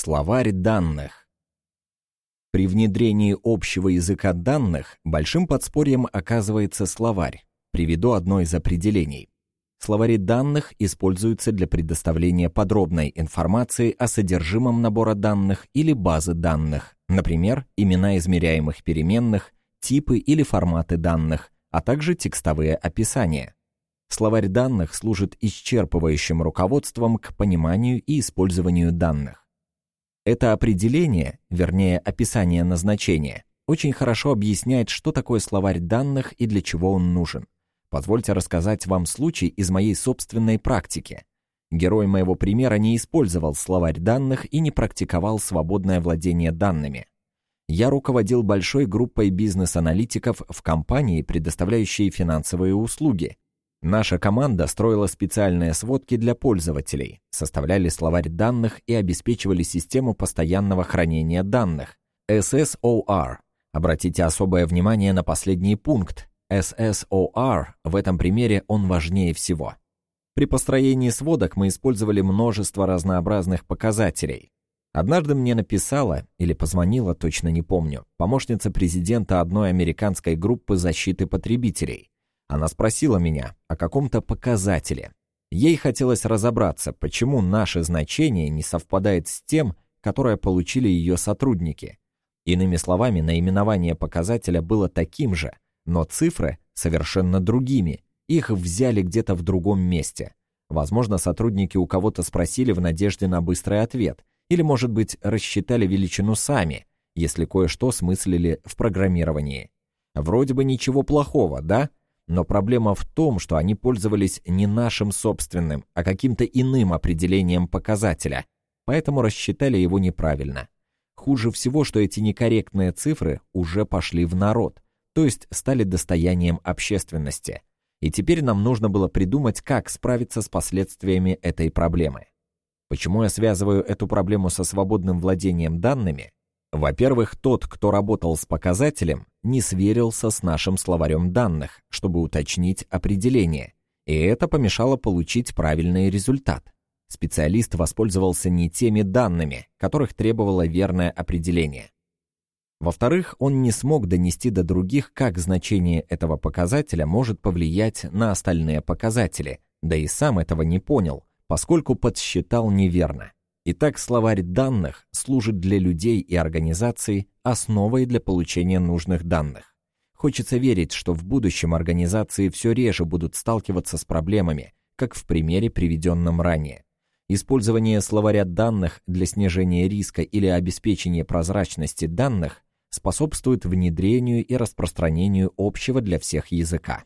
Словарь данных. При внедрении общего языка данных большим подспорьем оказывается словарь. Приведу одно из определений. Словари данных используются для предоставления подробной информации о содержимом набора данных или базы данных, например, имена измеряемых переменных, типы или форматы данных, а также текстовые описания. Словарь данных служит исчерпывающим руководством к пониманию и использованию данных. Это определение, вернее, описание назначения, очень хорошо объясняет, что такое словарь данных и для чего он нужен. Позвольте рассказать вам случай из моей собственной практики. Герой моего примера не использовал словарь данных и не практиковал свободное владение данными. Я руководил большой группой бизнес-аналитиков в компании, предоставляющей финансовые услуги. Наша команда строила специальные сводки для пользователей, составляли словарь данных и обеспечивали систему постоянного хранения данных, SSOR. Обратите особое внимание на последний пункт. SSOR, в этом примере он важнее всего. При построении сводок мы использовали множество разнообразных показателей. Однажды мне написала, или позвонила, точно не помню, помощница президента одной американской группы защиты потребителей – она спросила меня о каком-то показателе. Ей хотелось разобраться, почему наше значение не совпадает с тем, которое получили ее сотрудники. Иными словами, наименование показателя было таким же, но цифры совершенно другими. Их взяли где-то в другом месте. Возможно, сотрудники у кого-то спросили в надежде на быстрый ответ, или, может быть, рассчитали величину сами, если кое-что смыслили в программировании. Вроде бы ничего плохого, да? Но проблема в том, что они пользовались не нашим собственным, а каким-то иным определением показателя, поэтому рассчитали его неправильно. Хуже всего, что эти некорректные цифры уже пошли в народ, то есть стали достоянием общественности. И теперь нам нужно было придумать, как справиться с последствиями этой проблемы. Почему я связываю эту проблему со свободным владением данными? Во-первых, тот, кто работал с показателем, не сверился с нашим словарем данных, чтобы уточнить определение, и это помешало получить правильный результат. Специалист воспользовался не теми данными, которых требовало верное определение. Во-вторых, он не смог донести до других, как значение этого показателя может повлиять на остальные показатели, да и сам этого не понял, поскольку подсчитал неверно. Итак, словарь данных служит для людей и организаций основой для получения нужных данных. Хочется верить, что в будущем организации все реже будут сталкиваться с проблемами, как в примере, приведенном ранее. Использование словаря данных для снижения риска или обеспечения прозрачности данных способствует внедрению и распространению общего для всех языка.